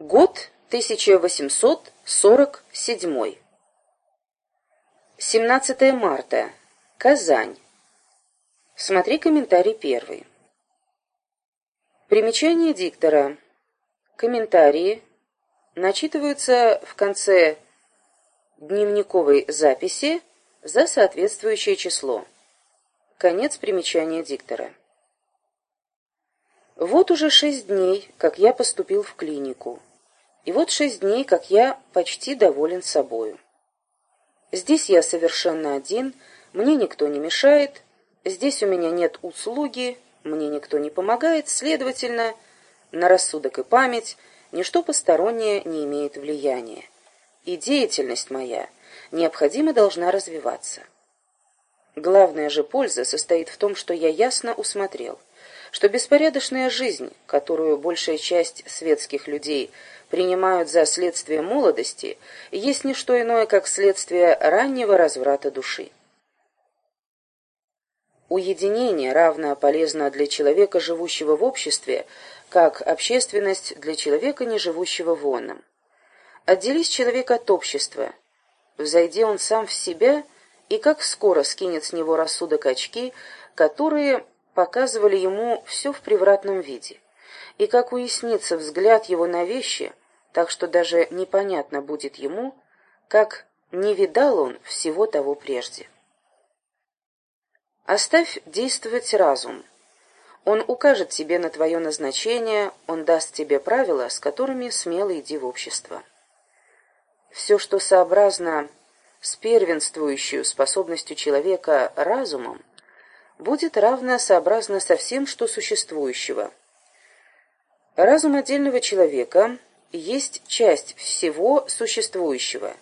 Год 1847. 17 марта. Казань. Смотри комментарий первый. Примечание диктора. Комментарии начитываются в конце дневниковой записи за соответствующее число. Конец примечания диктора. Вот уже шесть дней, как я поступил в клинику. И вот шесть дней, как я почти доволен собою. Здесь я совершенно один, мне никто не мешает, здесь у меня нет услуги, мне никто не помогает, следовательно, на рассудок и память ничто постороннее не имеет влияния. И деятельность моя необходимо должна развиваться. Главная же польза состоит в том, что я ясно усмотрел – что беспорядочная жизнь, которую большая часть светских людей принимают за следствие молодости, есть не что иное, как следствие раннего разврата души. Уединение равно полезно для человека, живущего в обществе, как общественность для человека, не живущего в онном. Отделись человек от общества, взойди он сам в себя, и как скоро скинет с него рассудок очки, которые показывали ему все в превратном виде. И как уяснится взгляд его на вещи, так что даже непонятно будет ему, как не видал он всего того прежде. Оставь действовать разум. Он укажет тебе на твое назначение, он даст тебе правила, с которыми смело иди в общество. Все, что сообразно с первенствующей способностью человека разумом, будет равно сообразно со всем, что существующего. Разум отдельного человека есть часть всего существующего,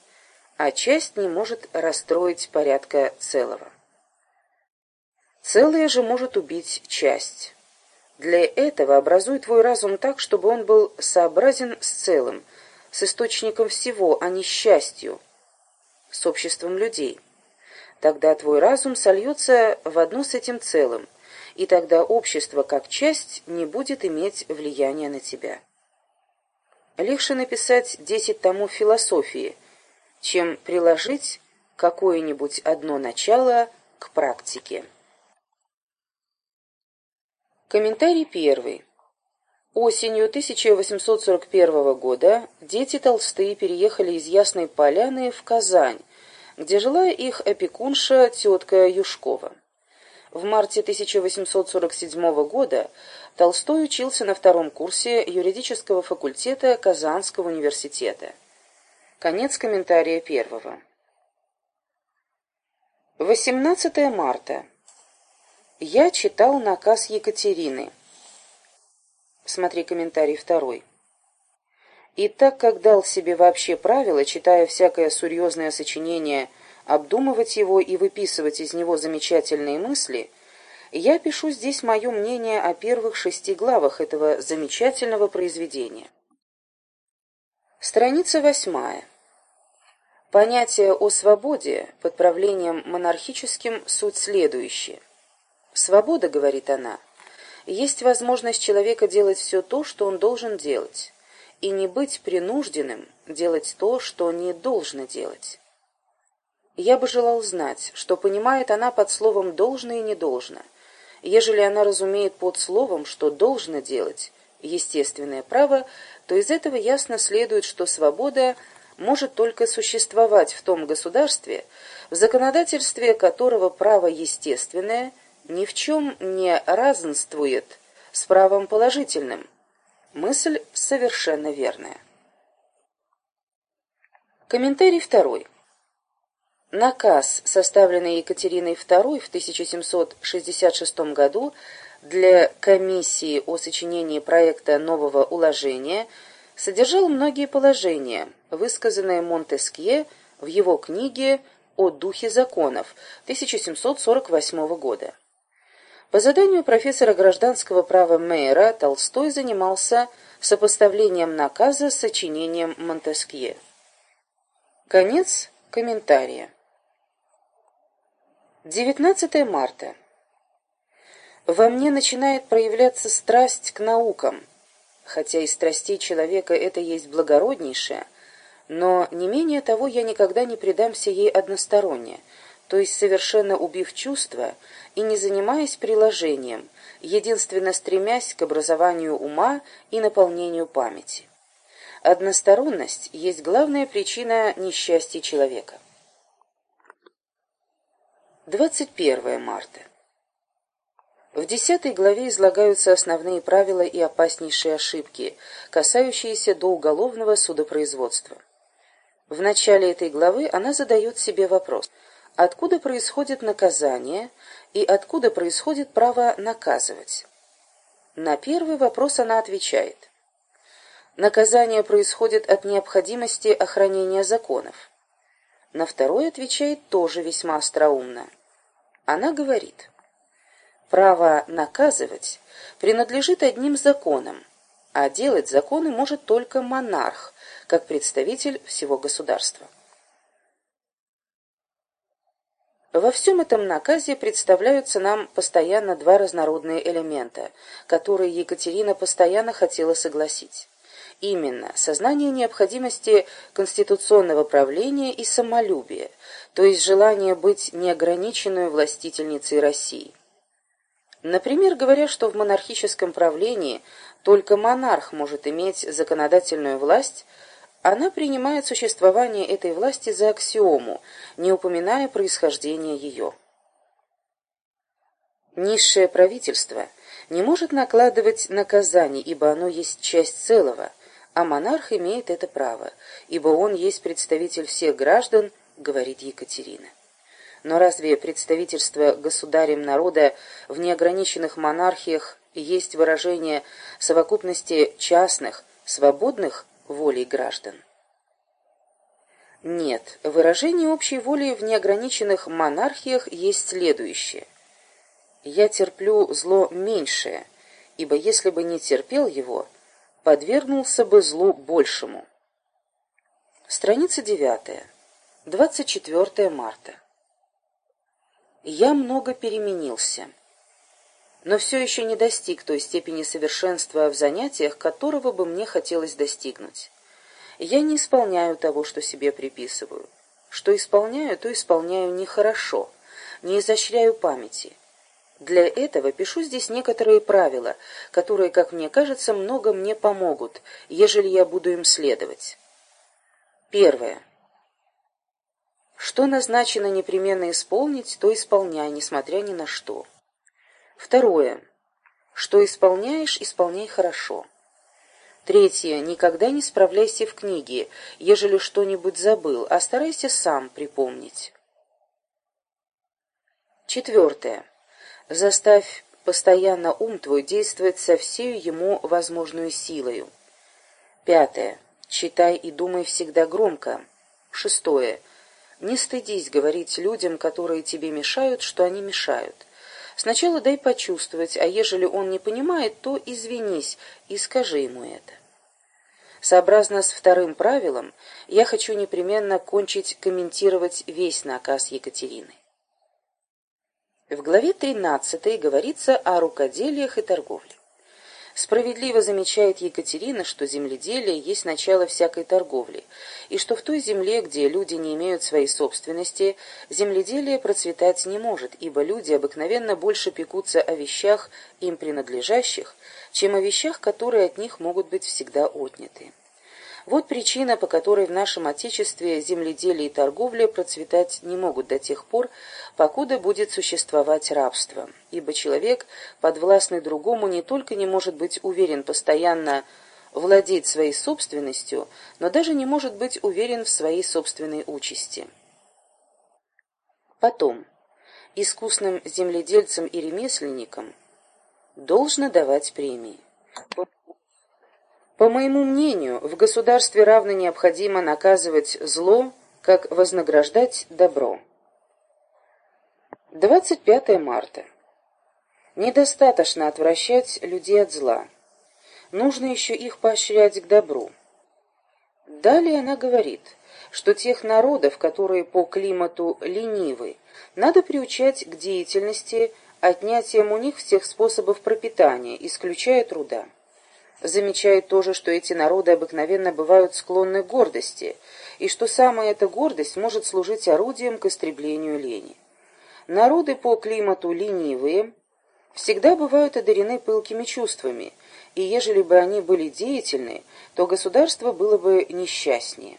а часть не может расстроить порядка целого. Целое же может убить часть. Для этого образуй твой разум так, чтобы он был сообразен с целым, с источником всего, а не счастью, с обществом людей. Тогда твой разум сольется в одно с этим целым, и тогда общество как часть не будет иметь влияния на тебя. Легче написать десять томов философии, чем приложить какое-нибудь одно начало к практике. Комментарий первый. Осенью 1841 года дети Толстые переехали из Ясной Поляны в Казань, где жила их опекунша тетка Юшкова. В марте 1847 года Толстой учился на втором курсе юридического факультета Казанского университета. Конец комментария первого. 18 марта. Я читал наказ Екатерины. Смотри комментарий второй. И так как дал себе вообще правило, читая всякое серьезное сочинение, обдумывать его и выписывать из него замечательные мысли, я пишу здесь мое мнение о первых шести главах этого замечательного произведения. Страница восьмая. Понятие о свободе под правлением монархическим суть следующее. «Свобода, — говорит она, — есть возможность человека делать все то, что он должен делать» и не быть принужденным делать то, что не должно делать. Я бы желал знать, что понимает она под словом «должно» и «не должно». Ежели она разумеет под словом, что должно делать естественное право, то из этого ясно следует, что свобода может только существовать в том государстве, в законодательстве которого право естественное ни в чем не разнствует с правом положительным, Мысль совершенно верная. Комментарий второй. Наказ, составленный Екатериной II в 1766 году для комиссии о сочинении проекта нового уложения, содержал многие положения, высказанные Монтескье в его книге «О духе законов» 1748 года. По заданию профессора гражданского права Мейера Толстой занимался сопоставлением наказа с сочинением Монтескье. Конец комментария. 19 марта. Во мне начинает проявляться страсть к наукам, хотя из страстей человека это есть благороднейшее, но не менее того я никогда не предамся ей односторонне, то есть совершенно убив чувства и не занимаясь приложением, единственно стремясь к образованию ума и наполнению памяти. Односторонность есть главная причина несчастья человека. 21 марта. В десятой главе излагаются основные правила и опаснейшие ошибки, касающиеся до уголовного судопроизводства. В начале этой главы она задает себе вопрос, откуда происходит наказание и откуда происходит право наказывать. На первый вопрос она отвечает. Наказание происходит от необходимости охранения законов. На второй отвечает тоже весьма остроумно. Она говорит – Право наказывать принадлежит одним законам, а делать законы может только монарх, как представитель всего государства. Во всем этом наказе представляются нам постоянно два разнородные элемента, которые Екатерина постоянно хотела согласить. Именно сознание необходимости конституционного правления и самолюбие, то есть желание быть неограниченной властительницей России. Например, говоря, что в монархическом правлении только монарх может иметь законодательную власть, она принимает существование этой власти за аксиому, не упоминая происхождение ее. Низшее правительство не может накладывать наказаний, ибо оно есть часть целого, а монарх имеет это право, ибо он есть представитель всех граждан, говорит Екатерина. Но разве представительство государем народа в неограниченных монархиях есть выражение совокупности частных, свободных волей граждан? Нет, выражение общей воли в неограниченных монархиях есть следующее. «Я терплю зло меньшее, ибо если бы не терпел его, подвергнулся бы злу большему». Страница 9. 24 марта я много переменился, но все еще не достиг той степени совершенства в занятиях, которого бы мне хотелось достигнуть. Я не исполняю того, что себе приписываю. Что исполняю, то исполняю нехорошо, не изощряю памяти. Для этого пишу здесь некоторые правила, которые, как мне кажется, много мне помогут, ежели я буду им следовать. Первое. Что назначено непременно исполнить, то исполняй, несмотря ни на что. Второе. Что исполняешь, исполняй хорошо. Третье. Никогда не справляйся в книге, ежели что-нибудь забыл, а старайся сам припомнить. Четвертое. Заставь постоянно ум твой действовать со всею ему возможную силою. Пятое. Читай и думай всегда громко. Шестое. Не стыдись говорить людям, которые тебе мешают, что они мешают. Сначала дай почувствовать, а ежели он не понимает, то извинись и скажи ему это. Сообразно с вторым правилом, я хочу непременно кончить комментировать весь наказ Екатерины. В главе 13 говорится о рукоделиях и торговле. Справедливо замечает Екатерина, что земледелие есть начало всякой торговли, и что в той земле, где люди не имеют своей собственности, земледелие процветать не может, ибо люди обыкновенно больше пекутся о вещах, им принадлежащих, чем о вещах, которые от них могут быть всегда отняты. Вот причина, по которой в нашем Отечестве земледелие и торговля процветать не могут до тех пор, покуда будет существовать рабство. Ибо человек, подвластный другому, не только не может быть уверен постоянно владеть своей собственностью, но даже не может быть уверен в своей собственной участи. Потом, искусным земледельцам и ремесленникам должно давать премии. По моему мнению, в государстве равно необходимо наказывать зло, как вознаграждать добро. 25 марта. Недостаточно отвращать людей от зла. Нужно еще их поощрять к добру. Далее она говорит, что тех народов, которые по климату ленивы, надо приучать к деятельности отнятием у них всех способов пропитания, исключая труда. Замечает тоже, что эти народы обыкновенно бывают склонны к гордости, и что самая эта гордость может служить орудием к истреблению лени. Народы по климату ленивые всегда бывают одарены пылкими чувствами, и ежели бы они были деятельны, то государство было бы несчастнее.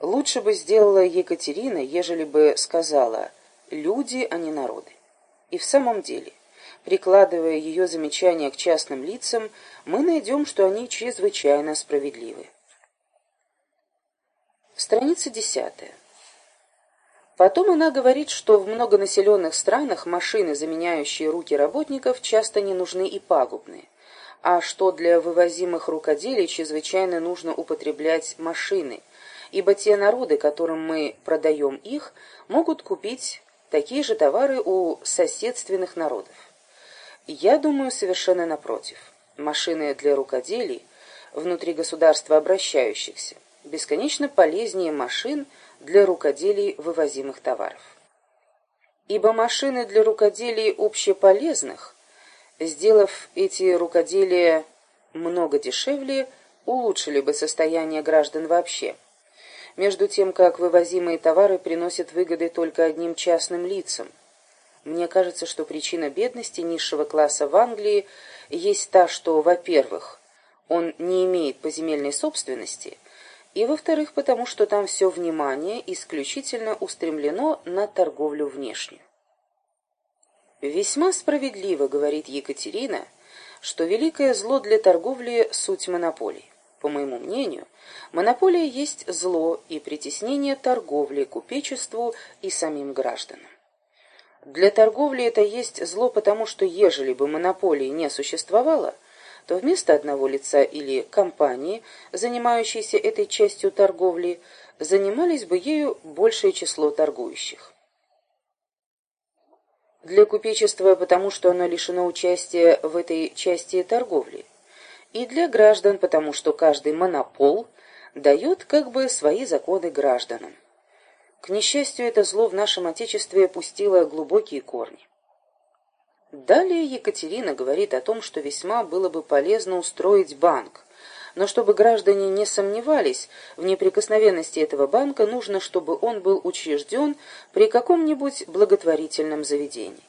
Лучше бы сделала Екатерина, ежели бы сказала «люди, а не народы». И в самом деле, прикладывая ее замечания к частным лицам, мы найдем, что они чрезвычайно справедливы. Страница десятая. Потом она говорит, что в многонаселенных странах машины, заменяющие руки работников, часто не нужны и пагубны, а что для вывозимых рукоделий чрезвычайно нужно употреблять машины, ибо те народы, которым мы продаем их, могут купить такие же товары у соседственных народов. Я думаю совершенно напротив. Машины для рукоделий, внутри государства обращающихся, бесконечно полезнее машин – для рукоделий вывозимых товаров. Ибо машины для рукоделий общеполезных, сделав эти рукоделия много дешевле, улучшили бы состояние граждан вообще. Между тем, как вывозимые товары приносят выгоды только одним частным лицам. Мне кажется, что причина бедности низшего класса в Англии есть та, что, во-первых, он не имеет поземельной собственности – и, во-вторых, потому что там все внимание исключительно устремлено на торговлю внешнюю. Весьма справедливо говорит Екатерина, что великое зло для торговли – суть монополий. По моему мнению, монополия есть зло и притеснение торговли, купечеству и самим гражданам. Для торговли это есть зло, потому что ежели бы монополии не существовало, то вместо одного лица или компании, занимающейся этой частью торговли, занимались бы ею большее число торгующих. Для купечества, потому что оно лишено участия в этой части торговли, и для граждан, потому что каждый монопол дает как бы свои законы гражданам. К несчастью, это зло в нашем Отечестве опустило глубокие корни. Далее Екатерина говорит о том, что весьма было бы полезно устроить банк, но чтобы граждане не сомневались в неприкосновенности этого банка, нужно, чтобы он был учрежден при каком-нибудь благотворительном заведении.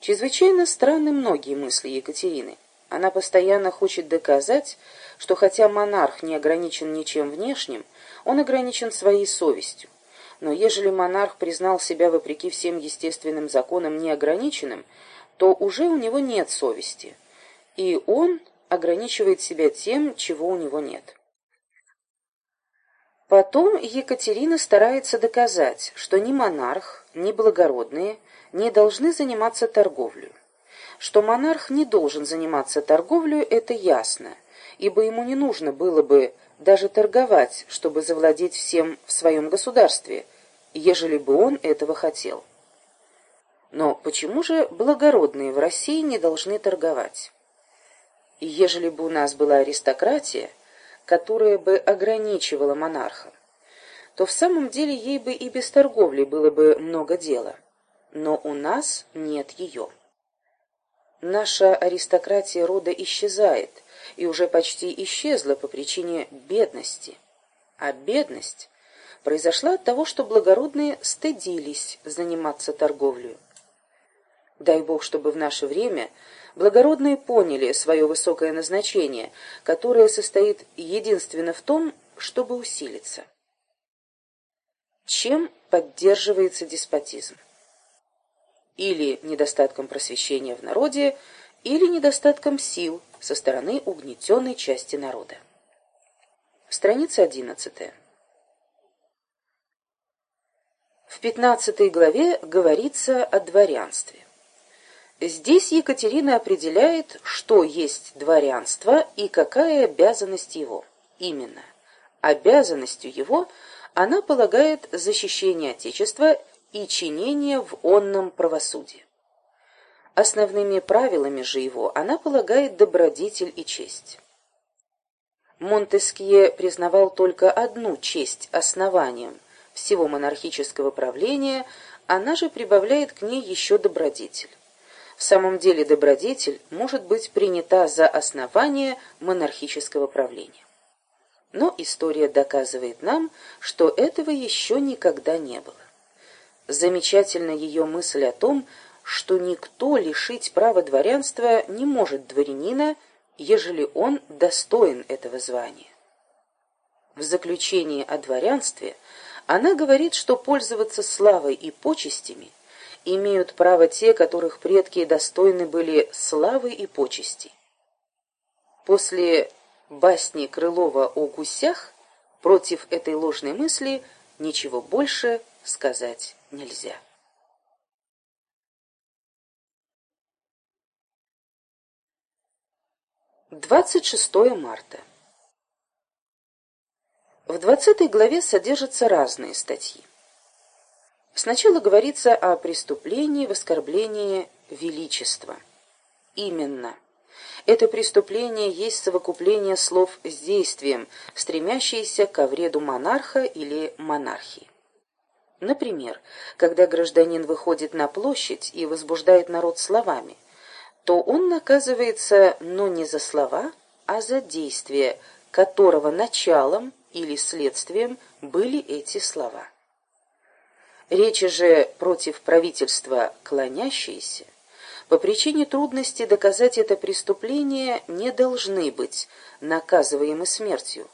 Чрезвычайно странны многие мысли Екатерины. Она постоянно хочет доказать, что хотя монарх не ограничен ничем внешним, он ограничен своей совестью. Но ежели монарх признал себя вопреки всем естественным законам неограниченным, то уже у него нет совести, и он ограничивает себя тем, чего у него нет. Потом Екатерина старается доказать, что ни монарх, ни благородные не должны заниматься торговлей. Что монарх не должен заниматься торговлей, это ясно, ибо ему не нужно было бы даже торговать, чтобы завладеть всем в своем государстве, ежели бы он этого хотел. Но почему же благородные в России не должны торговать? Ежели бы у нас была аристократия, которая бы ограничивала монарха, то в самом деле ей бы и без торговли было бы много дела. Но у нас нет ее. Наша аристократия рода исчезает, и уже почти исчезла по причине бедности. А бедность произошла от того, что благородные стыдились заниматься торговлей. Дай Бог, чтобы в наше время благородные поняли свое высокое назначение, которое состоит единственно в том, чтобы усилиться. Чем поддерживается деспотизм? Или недостатком просвещения в народе, или недостатком сил со стороны угнетенной части народа. Страница одиннадцатая. В пятнадцатой главе говорится о дворянстве. Здесь Екатерина определяет, что есть дворянство и какая обязанность его. Именно обязанностью его она полагает защищение Отечества и чинение в онном правосудии. Основными правилами же его она полагает добродетель и честь. Монтескье признавал только одну честь основанием всего монархического правления, она же прибавляет к ней еще добродетель. в самом деле добродетель может быть принята за основание монархического правления. Но история доказывает нам, что этого еще никогда не было. Замечательна ее мысль о том, что никто лишить права дворянства не может дворянина, ежели он достоин этого звания. В заключении о дворянстве она говорит, что пользоваться славой и почестями имеют право те, которых предки достойны были славы и почести. После басни Крылова о гусях против этой ложной мысли ничего больше сказать нельзя. Двадцать шестое марта. В двадцатой главе содержатся разные статьи. Сначала говорится о преступлении в оскорблении величества. Именно. Это преступление есть совокупление слов с действием, стремящееся ко вреду монарха или монархии. Например, когда гражданин выходит на площадь и возбуждает народ словами, то он наказывается, но не за слова, а за действие, которого началом или следствием были эти слова. Речи же против правительства клонящиеся, по причине трудности доказать это преступление не должны быть наказываемы смертью,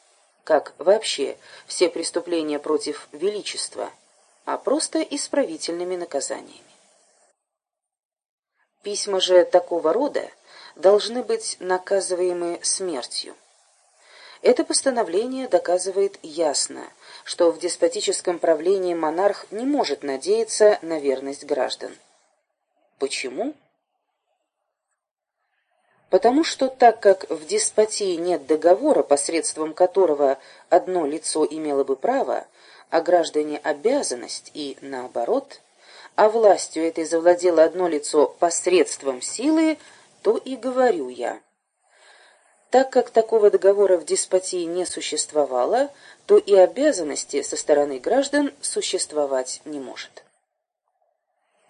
как вообще все преступления против величества, а просто исправительными наказаниями. Письма же такого рода должны быть наказываемы смертью. Это постановление доказывает ясно, что в деспотическом правлении монарх не может надеяться на верность граждан. Почему? Потому что так как в деспотии нет договора, посредством которого одно лицо имело бы право, а граждане обязанность и наоборот, а властью этой завладело одно лицо посредством силы, то и говорю я. Так как такого договора в деспотии не существовало, то и обязанности со стороны граждан существовать не может.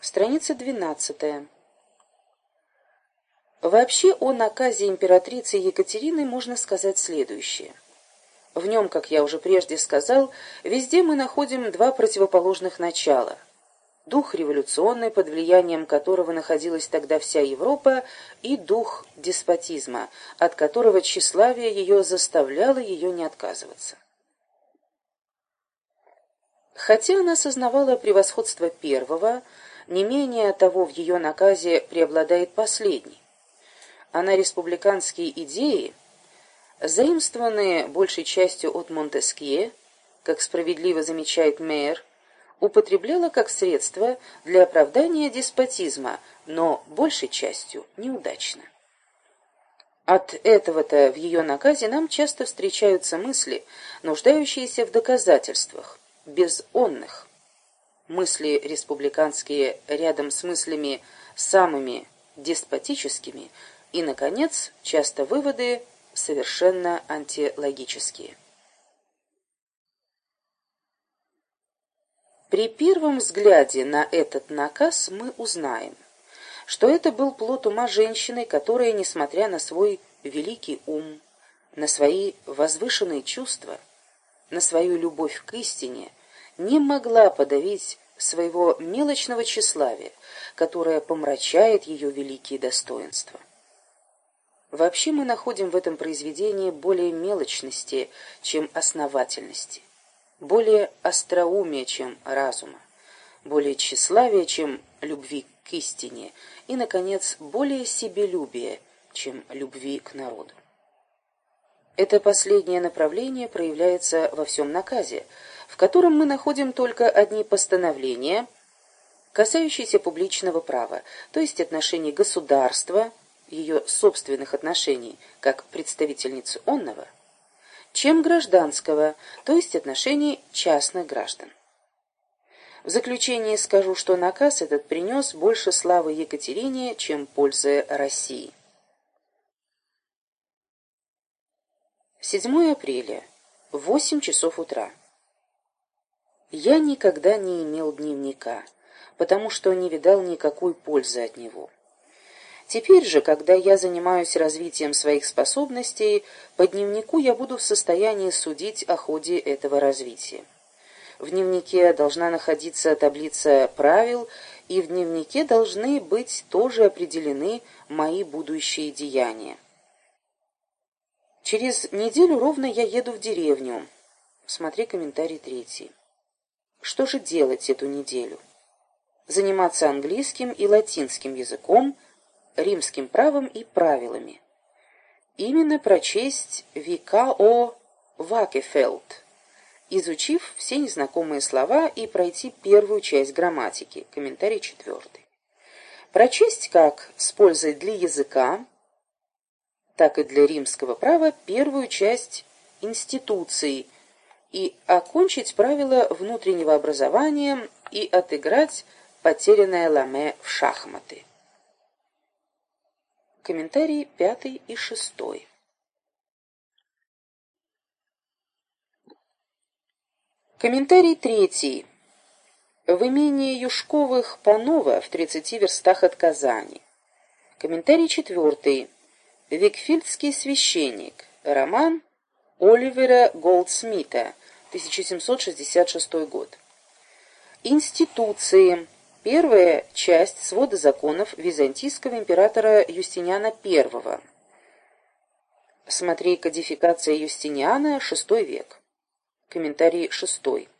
Страница 12. Вообще о наказе императрицы Екатерины можно сказать следующее. В нем, как я уже прежде сказал, везде мы находим два противоположных начала – дух революционный, под влиянием которого находилась тогда вся Европа, и дух деспотизма, от которого тщеславие ее заставляло ее не отказываться. Хотя она осознавала превосходство первого, не менее того в ее наказе преобладает последний. Она республиканские идеи, заимствованные большей частью от Монтескье, как справедливо замечает Мейер, употребляла как средство для оправдания деспотизма, но большей частью неудачно. От этого-то в ее наказе нам часто встречаются мысли, нуждающиеся в доказательствах, безонных. Мысли республиканские рядом с мыслями самыми деспотическими и, наконец, часто выводы совершенно антилогические. При первом взгляде на этот наказ мы узнаем, что это был плод ума женщины, которая, несмотря на свой великий ум, на свои возвышенные чувства, на свою любовь к истине, не могла подавить своего мелочного тщеславия, которое помрачает ее великие достоинства. Вообще мы находим в этом произведении более мелочности, чем основательности более остроумия, чем разума, более тщеславия, чем любви к истине, и, наконец, более себелюбия, чем любви к народу. Это последнее направление проявляется во всем наказе, в котором мы находим только одни постановления, касающиеся публичного права, то есть отношений государства, ее собственных отношений, как представительницы онного – чем гражданского, то есть отношений частных граждан. В заключение скажу, что наказ этот принес больше славы Екатерине, чем пользы России. 7 апреля, 8 часов утра. Я никогда не имел дневника, потому что не видал никакой пользы от него. Теперь же, когда я занимаюсь развитием своих способностей, по дневнику я буду в состоянии судить о ходе этого развития. В дневнике должна находиться таблица правил, и в дневнике должны быть тоже определены мои будущие деяния. Через неделю ровно я еду в деревню. Смотри комментарий третий. Что же делать эту неделю? Заниматься английским и латинским языком – римским правом и правилами. Именно прочесть века о Вакефелд, изучив все незнакомые слова и пройти первую часть грамматики, комментарий четвертый. Прочесть как с пользой для языка, так и для римского права первую часть институции и окончить правила внутреннего образования и отыграть потерянное ламе в шахматы. Комментарии пятый и шестой. Комментарий третий. В имении Юшковых Панова в 30 верстах от Казани. Комментарий четвертый. Викфильдский священник. Роман Оливера Голдсмита, 1766 год. Институции. Первая часть свода законов византийского императора Юстиниана I. Смотри кодификация Юстиниана, VI век. Комментарий шестой.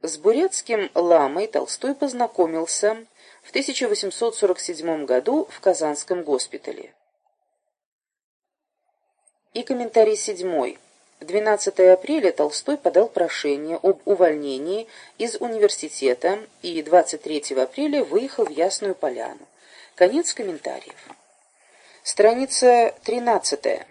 С бурятским ламой Толстой познакомился в 1847 году в Казанском госпитале. И комментарий седьмой. 12 апреля Толстой подал прошение об увольнении из университета и 23 апреля выехал в Ясную Поляну. Конец комментариев. Страница 13.